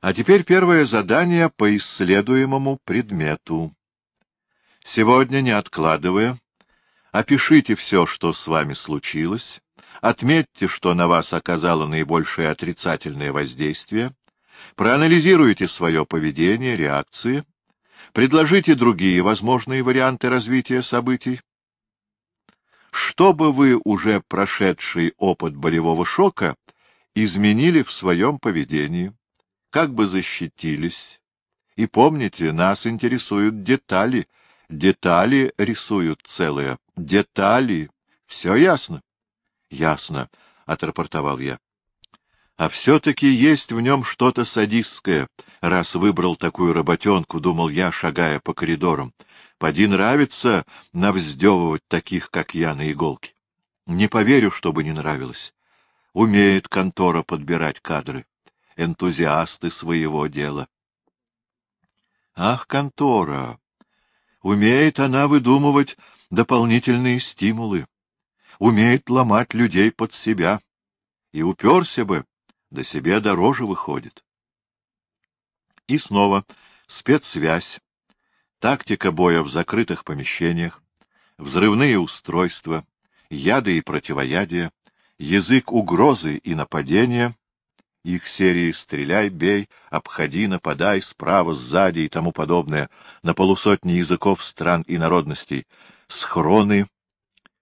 А теперь первое задание по исследуемому предмету. Сегодня, не откладывая, опишите все, что с вами случилось, отметьте, что на вас оказало наибольшее отрицательное воздействие, проанализируйте свое поведение, реакции, предложите другие возможные варианты развития событий. Что бы вы, уже прошедший опыт болевого шока, изменили в своем поведении? Как бы защитились. И помните, нас интересуют детали. Детали рисуют целые. Детали. Все ясно? — Ясно, — отрапортовал я. — А все-таки есть в нем что-то садистское, раз выбрал такую работенку, — думал я, шагая по коридорам. Поди нравится навздевывать таких, как я, на иголке. Не поверю, чтобы не нравилось. Умеет контора подбирать кадры энтузиасты своего дела. Ах, контора! Умеет она выдумывать дополнительные стимулы, умеет ломать людей под себя. И уперся бы, да себе дороже выходит. И снова спецсвязь, тактика боя в закрытых помещениях, взрывные устройства, яды и противоядия, язык угрозы и нападения, их серии «Стреляй, бей», «Обходи, нападай», «Справа, сзади» и тому подобное, на полусотни языков стран и народностей, схроны,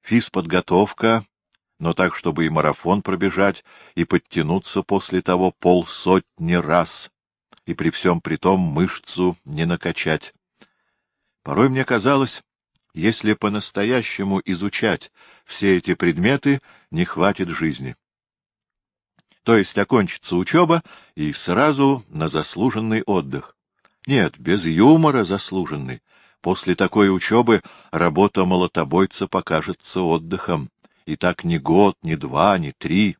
физподготовка, но так, чтобы и марафон пробежать, и подтянуться после того полсотни раз, и при всем при том мышцу не накачать. Порой мне казалось, если по-настоящему изучать все эти предметы, не хватит жизни то есть окончится учеба и сразу на заслуженный отдых. Нет, без юмора заслуженный. После такой учебы работа молотобойца покажется отдыхом. И так ни год, ни два, ни три.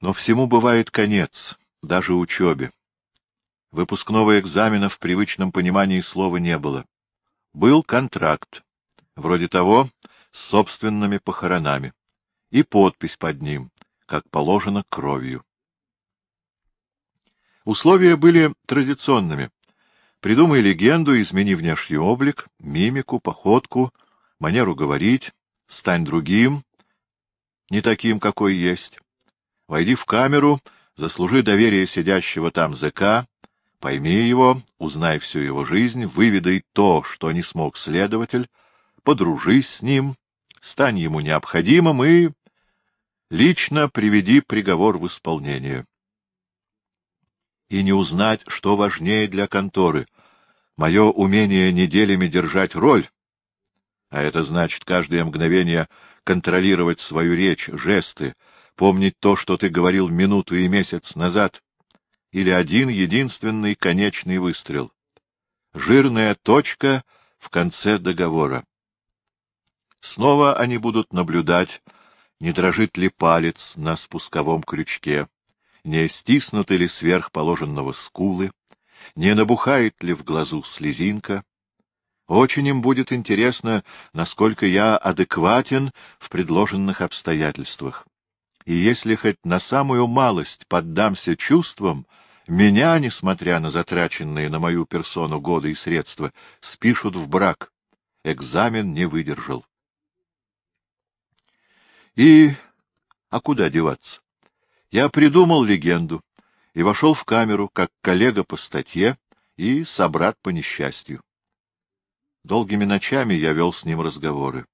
Но всему бывает конец, даже учебе. Выпускного экзамена в привычном понимании слова не было. Был контракт, вроде того, с собственными похоронами и подпись под ним, как положено, кровью. Условия были традиционными. Придумай легенду, измени внешний облик, мимику, походку, манеру говорить, стань другим, не таким, какой есть. Войди в камеру, заслужи доверие сидящего там ЗК, пойми его, узнай всю его жизнь, выведай то, что не смог следователь, подружись с ним, стань ему необходимым и лично приведи приговор в исполнение. И не узнать, что важнее для конторы, мое умение неделями держать роль, а это значит каждое мгновение контролировать свою речь, жесты, помнить то, что ты говорил минуту и месяц назад, или один единственный конечный выстрел. Жирная точка в конце договора. Снова они будут наблюдать, не дрожит ли палец на спусковом крючке, не стиснуты ли сверх положенного скулы, не набухает ли в глазу слезинка. Очень им будет интересно, насколько я адекватен в предложенных обстоятельствах. И если хоть на самую малость поддамся чувствам, меня, несмотря на затраченные на мою персону годы и средства, спишут в брак. Экзамен не выдержал. И... А куда деваться? Я придумал легенду и вошел в камеру, как коллега по статье и собрат по несчастью. Долгими ночами я вел с ним разговоры.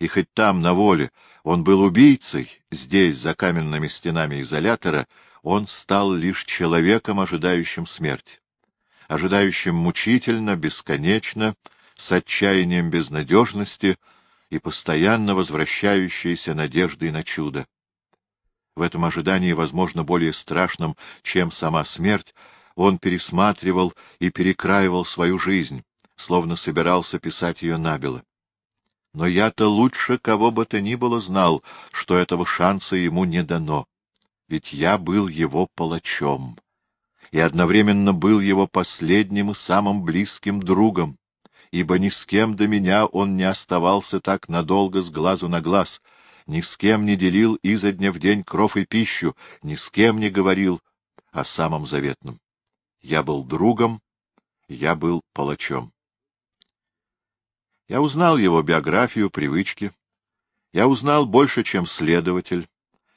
И хоть там, на воле, он был убийцей, здесь, за каменными стенами изолятора, он стал лишь человеком, ожидающим смерти. Ожидающим мучительно, бесконечно, с отчаянием безнадежности — и постоянно возвращающейся надеждой на чудо. В этом ожидании, возможно, более страшном, чем сама смерть, он пересматривал и перекраивал свою жизнь, словно собирался писать ее набело. Но я-то лучше кого бы то ни было знал, что этого шанса ему не дано, ведь я был его палачом и одновременно был его последним и самым близким другом ибо ни с кем до меня он не оставался так надолго с глазу на глаз, ни с кем не делил изо дня в день кров и пищу, ни с кем не говорил о самом заветном. Я был другом, я был палачом. Я узнал его биографию, привычки. Я узнал больше, чем следователь,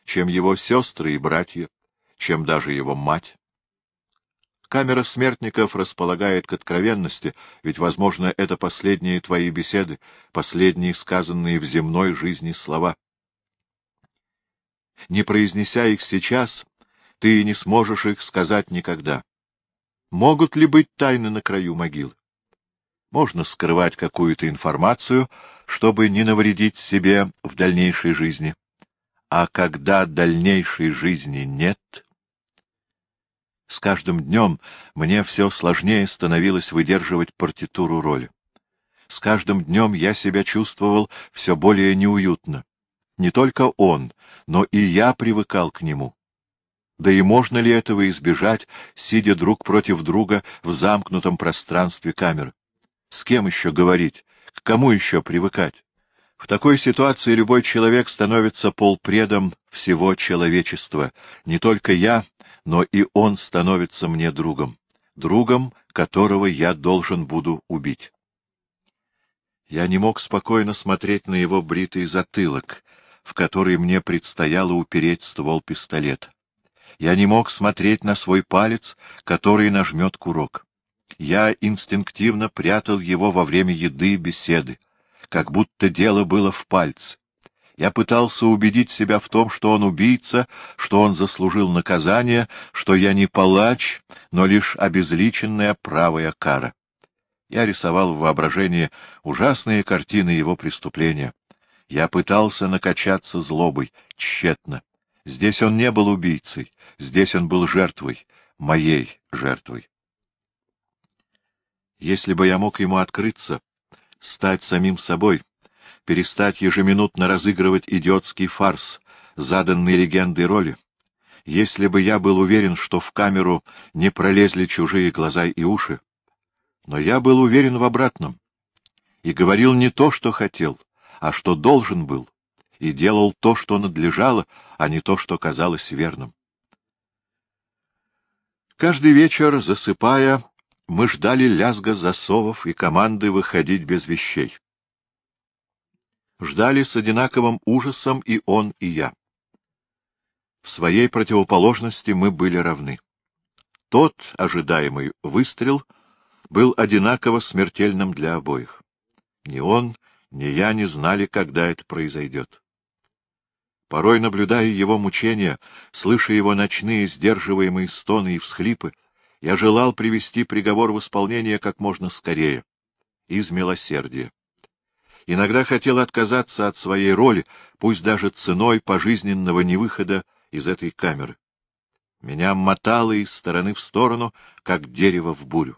чем его сестры и братья, чем даже его мать. Камера смертников располагает к откровенности, ведь, возможно, это последние твои беседы, последние сказанные в земной жизни слова. Не произнеся их сейчас, ты не сможешь их сказать никогда. Могут ли быть тайны на краю могилы? Можно скрывать какую-то информацию, чтобы не навредить себе в дальнейшей жизни. А когда дальнейшей жизни нет... С каждым днем мне все сложнее становилось выдерживать партитуру роли. С каждым днем я себя чувствовал все более неуютно. Не только он, но и я привыкал к нему. Да и можно ли этого избежать, сидя друг против друга в замкнутом пространстве камеры? С кем еще говорить? К кому еще привыкать? В такой ситуации любой человек становится полпредом всего человечества. Не только я, но и он становится мне другом. Другом, которого я должен буду убить. Я не мог спокойно смотреть на его бритый затылок, в который мне предстояло упереть ствол пистолета. Я не мог смотреть на свой палец, который нажмет курок. Я инстинктивно прятал его во время еды и беседы, как будто дело было в пальце. Я пытался убедить себя в том, что он убийца, что он заслужил наказание, что я не палач, но лишь обезличенная правая кара. Я рисовал в воображении ужасные картины его преступления. Я пытался накачаться злобой, тщетно. Здесь он не был убийцей, здесь он был жертвой, моей жертвой. Если бы я мог ему открыться, стать самим собой, перестать ежеминутно разыгрывать идиотский фарс, заданный легендой роли, если бы я был уверен, что в камеру не пролезли чужие глаза и уши, но я был уверен в обратном и говорил не то, что хотел, а что должен был, и делал то, что надлежало, а не то, что казалось верным. Каждый вечер, засыпая, мы ждали лязга засовов и команды выходить без вещей. Ждали с одинаковым ужасом и он, и я. В своей противоположности мы были равны. Тот ожидаемый выстрел был одинаково смертельным для обоих. Ни он, ни я не знали, когда это произойдет. Порой, наблюдая его мучения, слыша его ночные сдерживаемые стоны и всхлипы, я желал привести приговор в исполнение как можно скорее, из милосердия. Иногда хотел отказаться от своей роли, пусть даже ценой пожизненного невыхода из этой камеры. Меня мотало из стороны в сторону, как дерево в бурю.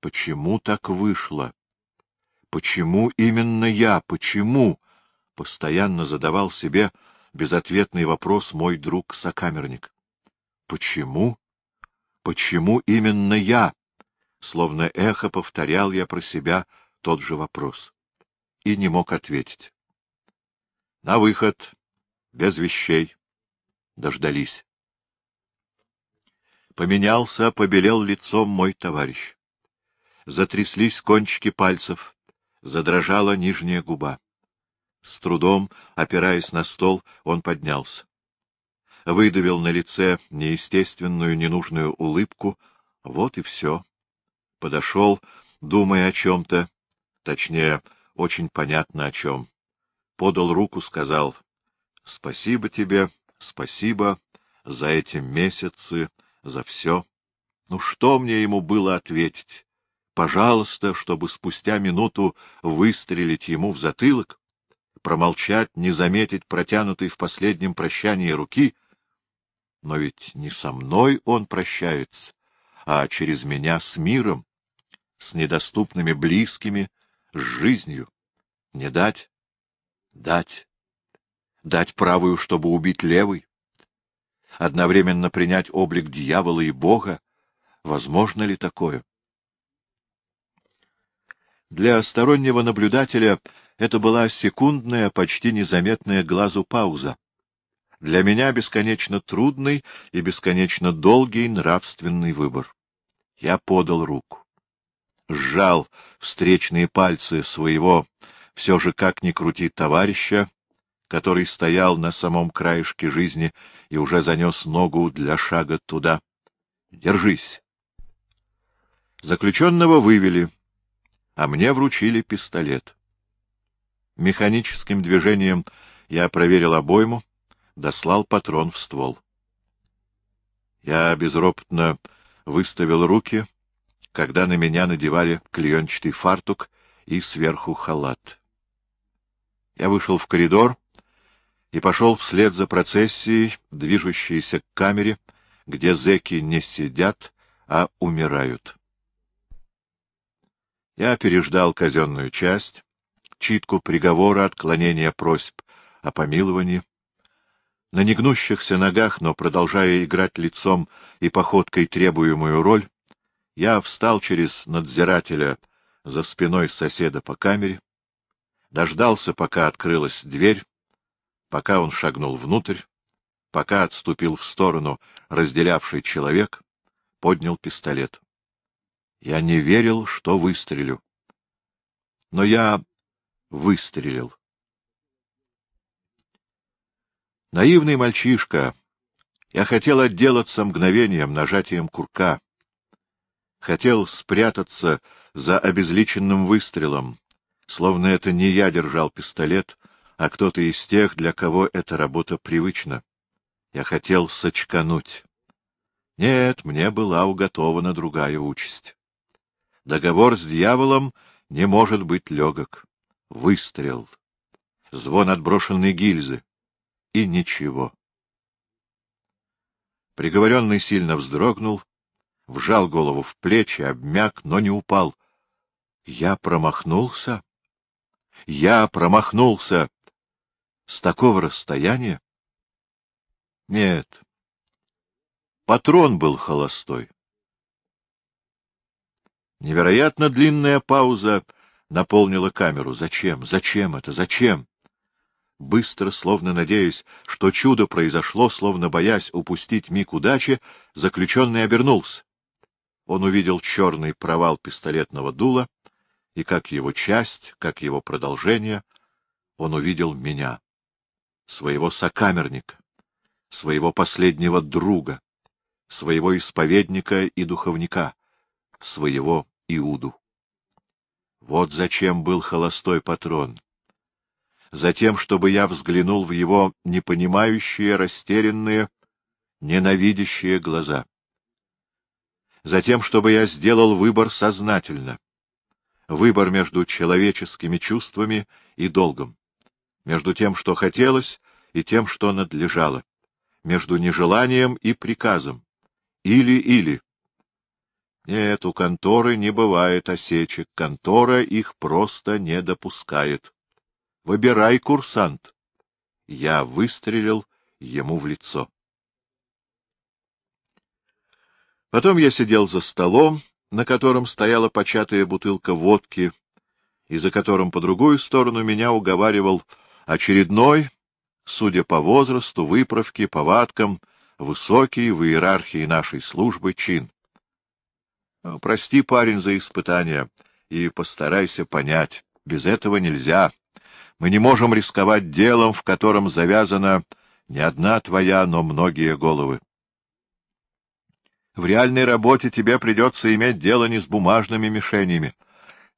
Почему так вышло? Почему именно я? Почему? Постоянно задавал себе безответный вопрос мой друг-сокамерник. Почему? Почему именно я? Словно эхо повторял я про себя тот же вопрос. И не мог ответить. На выход, без вещей. Дождались. Поменялся, побелел лицом мой товарищ. Затряслись кончики пальцев, задрожала нижняя губа. С трудом, опираясь на стол, он поднялся. Выдавил на лице неестественную, ненужную улыбку. Вот и все. Подошел, думая о чем-то, точнее, очень понятно о чем. Подал руку, сказал «Спасибо тебе, спасибо за эти месяцы, за все». Ну что мне ему было ответить? Пожалуйста, чтобы спустя минуту выстрелить ему в затылок? Промолчать, не заметить протянутой в последнем прощании руки? Но ведь не со мной он прощается, а через меня с миром, с недоступными близкими, с жизнью. Не дать? Дать. Дать правую, чтобы убить левый? Одновременно принять облик дьявола и Бога? Возможно ли такое? Для стороннего наблюдателя это была секундная, почти незаметная глазу пауза. Для меня бесконечно трудный и бесконечно долгий нравственный выбор. Я подал руку. Сжал встречные пальцы своего, все же как ни крути, товарища, который стоял на самом краешке жизни и уже занес ногу для шага туда. Держись. Заключенного вывели, а мне вручили пистолет. Механическим движением я проверил обойму, дослал патрон в ствол. Я безропотно выставил руки, когда на меня надевали клеенчатый фартук и сверху халат. Я вышел в коридор и пошел вслед за процессией, движущейся к камере, где зэки не сидят, а умирают. Я переждал казенную часть, читку приговора, отклонения просьб о помиловании. На негнущихся ногах, но продолжая играть лицом и походкой требуемую роль, я встал через надзирателя за спиной соседа по камере, дождался, пока открылась дверь, пока он шагнул внутрь, пока отступил в сторону разделявший человек, поднял пистолет. Я не верил, что выстрелю. Но я выстрелил. Наивный мальчишка, я хотел отделаться мгновением, нажатием курка. Хотел спрятаться за обезличенным выстрелом, словно это не я держал пистолет, а кто-то из тех, для кого эта работа привычна. Я хотел сочкануть. Нет, мне была уготована другая участь. Договор с дьяволом не может быть легок. Выстрел. Звон отброшенной гильзы. И ничего. Приговоренный сильно вздрогнул, вжал голову в плечи, обмяк, но не упал. Я промахнулся? Я промахнулся! С такого расстояния? Нет. Патрон был холостой. Невероятно длинная пауза наполнила камеру. Зачем? Зачем это? Зачем? Быстро, словно надеясь, что чудо произошло, словно боясь упустить миг удачи, заключенный обернулся. Он увидел черный провал пистолетного дула, и как его часть, как его продолжение, он увидел меня, своего сокамерника своего последнего друга, своего исповедника и духовника, своего Иуду. Вот зачем был холостой патрон. Затем, чтобы я взглянул в его непонимающие, растерянные, ненавидящие глаза. Затем, чтобы я сделал выбор сознательно. Выбор между человеческими чувствами и долгом. Между тем, что хотелось, и тем, что надлежало между нежеланием и приказом. Или-или. Нет, у конторы не бывает осечек, контора их просто не допускает. Выбирай, курсант. Я выстрелил ему в лицо. Потом я сидел за столом, на котором стояла початая бутылка водки, и за которым по другую сторону меня уговаривал очередной, судя по возрасту, выправке, повадкам, высокий в иерархии нашей службы чин. Прости, парень, за испытание, и постарайся понять, без этого нельзя. Мы не можем рисковать делом, в котором завязана не одна твоя, но многие головы. В реальной работе тебе придется иметь дело не с бумажными мишенями,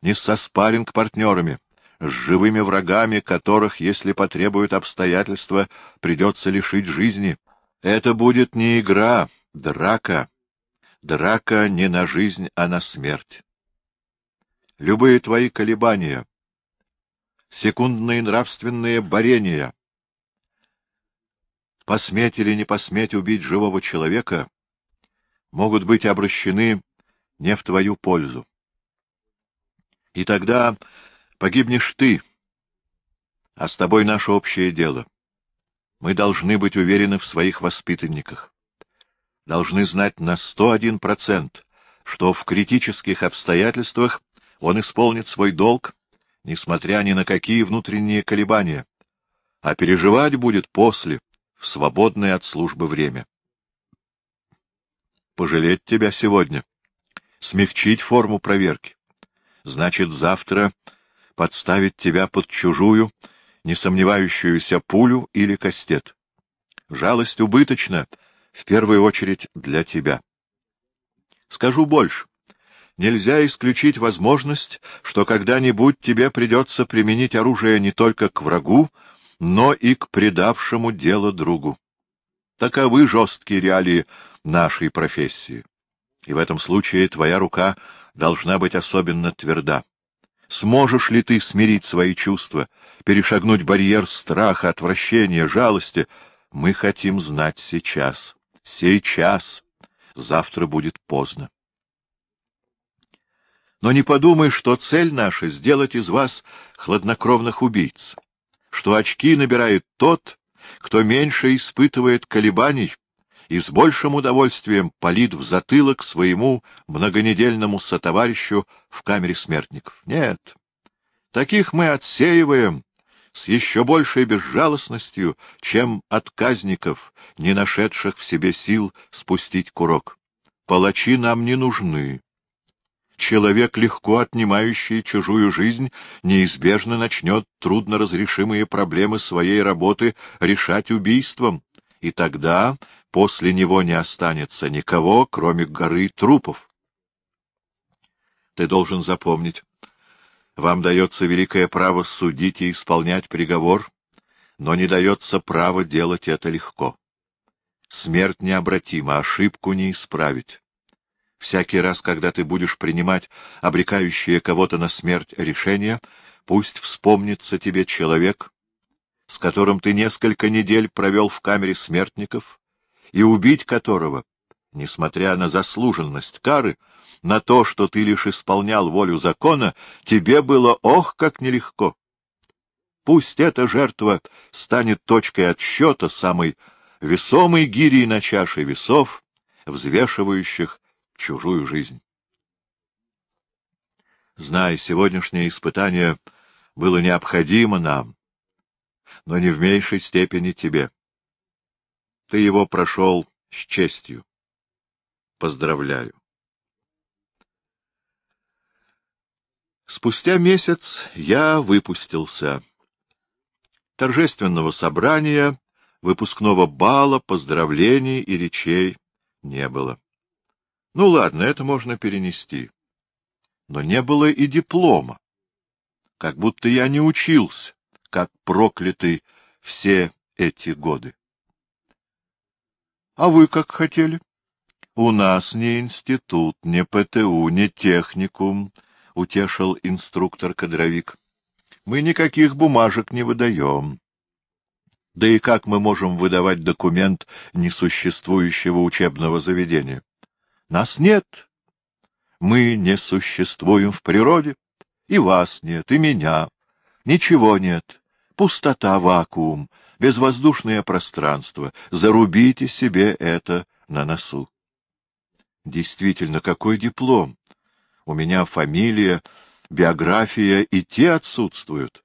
не со спарринг-партнерами, с живыми врагами, которых, если потребуют обстоятельства, придется лишить жизни. Это будет не игра, драка. Драка не на жизнь, а на смерть. Любые твои колебания, секундные нравственные борения, посметь или не посметь убить живого человека, могут быть обращены не в твою пользу. И тогда Погибнешь ты, а с тобой наше общее дело. Мы должны быть уверены в своих воспитанниках. Должны знать на сто один процент, что в критических обстоятельствах он исполнит свой долг, несмотря ни на какие внутренние колебания, а переживать будет после, в свободное от службы время. Пожалеть тебя сегодня, смягчить форму проверки. Значит, завтра подставить тебя под чужую, не сомневающуюся пулю или кастет. Жалость убыточна, в первую очередь для тебя. Скажу больше. Нельзя исключить возможность, что когда-нибудь тебе придется применить оружие не только к врагу, но и к предавшему дело другу. Таковы жесткие реалии нашей профессии. И в этом случае твоя рука должна быть особенно тверда. Сможешь ли ты смирить свои чувства, перешагнуть барьер страха, отвращения, жалости? Мы хотим знать сейчас. Сейчас. Завтра будет поздно. Но не подумай, что цель наша — сделать из вас хладнокровных убийц, что очки набирает тот, кто меньше испытывает колебаний и с большим удовольствием палит в затылок своему многонедельному сотоварищу в камере смертников. Нет, таких мы отсеиваем с еще большей безжалостностью, чем отказников, не нашедших в себе сил спустить курок. Палачи нам не нужны. Человек, легко отнимающий чужую жизнь, неизбежно начнет трудноразрешимые проблемы своей работы решать убийством, и тогда после него не останется никого, кроме горы трупов. Ты должен запомнить, вам дается великое право судить и исполнять приговор, но не дается право делать это легко. Смерть необратима, ошибку не исправить. Всякий раз, когда ты будешь принимать обрекающее кого-то на смерть решение, пусть вспомнится тебе человек, с которым ты несколько недель провел в камере смертников, и убить которого, несмотря на заслуженность кары, на то, что ты лишь исполнял волю закона, тебе было ох, как нелегко. Пусть эта жертва станет точкой отсчета самой весомой гири на чаше весов, взвешивающих чужую жизнь. Знай, сегодняшнее испытание было необходимо нам, но не в меньшей степени тебе. Ты его прошел с честью. Поздравляю. Спустя месяц я выпустился. Торжественного собрания, выпускного бала, поздравлений и речей не было. Ну ладно, это можно перенести. Но не было и диплома. Как будто я не учился, как проклятый все эти годы. А вы как хотели? У нас не институт, не ПТУ, не техникум, — утешил инструктор-кадровик. Мы никаких бумажек не выдаем. Да и как мы можем выдавать документ несуществующего учебного заведения? Нас нет. Мы не существуем в природе. И вас нет, и меня. Ничего нет. Пустота, вакуум, безвоздушное пространство. Зарубите себе это на носу. Действительно, какой диплом? У меня фамилия, биография и те отсутствуют.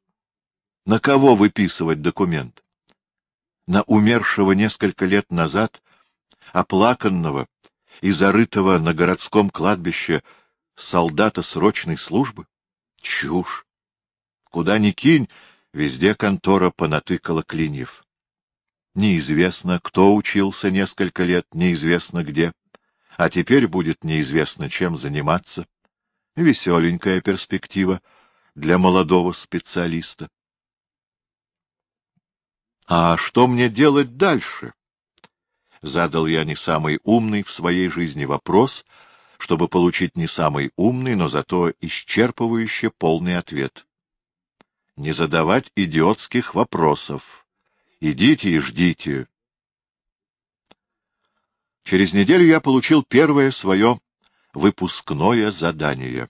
На кого выписывать документ? На умершего несколько лет назад, оплаканного, и зарытого на городском кладбище солдата срочной службы? Чушь! Куда ни кинь, везде контора понатыкала клиньев. Неизвестно, кто учился несколько лет, неизвестно где, а теперь будет неизвестно, чем заниматься. Веселенькая перспектива для молодого специалиста. А что мне делать дальше? задал я не самый умный в своей жизни вопрос, чтобы получить не самый умный, но зато исчерпывающий полный ответ. Не задавать идиотских вопросов. Идите и ждите. Через неделю я получил первое свое выпускное задание.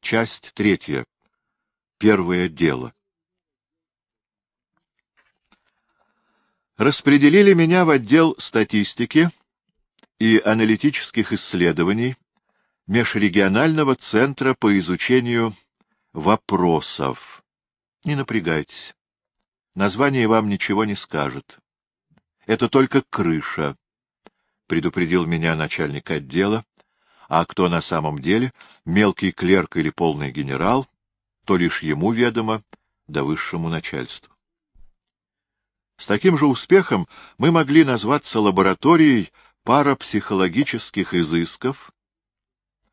Часть третья. Первое дело. распределили меня в отдел статистики и аналитических исследований Межрегионального центра по изучению вопросов. Не напрягайтесь. Название вам ничего не скажет. Это только крыша, — предупредил меня начальник отдела, а кто на самом деле, мелкий клерк или полный генерал, то лишь ему ведомо, да высшему начальству. С таким же успехом мы могли назваться лабораторией парапсихологических изысков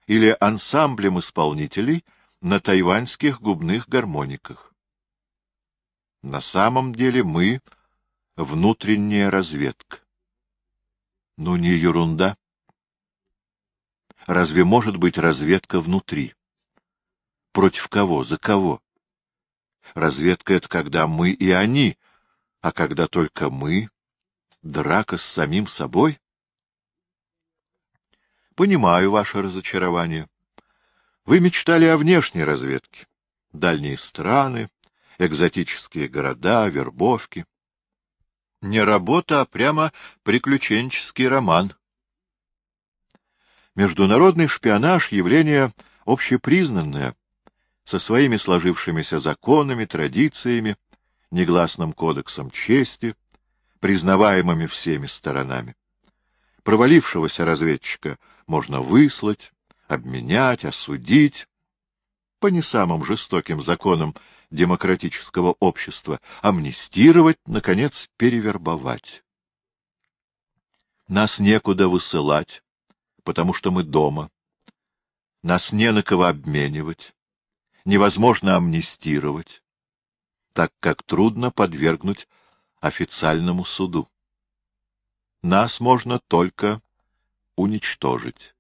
или ансамблем исполнителей на тайваньских губных гармониках. На самом деле мы — внутренняя разведка. Ну, не ерунда. Разве может быть разведка внутри? Против кого? За кого? Разведка — это когда мы и они, а когда только мы — драка с самим собой? Понимаю ваше разочарование. Вы мечтали о внешней разведке. Дальние страны, экзотические города, вербовки. Не работа, а прямо приключенческий роман. Международный шпионаж — явление общепризнанное, со своими сложившимися законами, традициями, негласным кодексом чести, признаваемыми всеми сторонами. Провалившегося разведчика можно выслать, обменять, осудить по не самым жестоким законам демократического общества, амнистировать, наконец, перевербовать. Нас некуда высылать, потому что мы дома. Нас не на кого обменивать. Невозможно амнистировать, так как трудно подвергнуть официальному суду. Нас можно только уничтожить.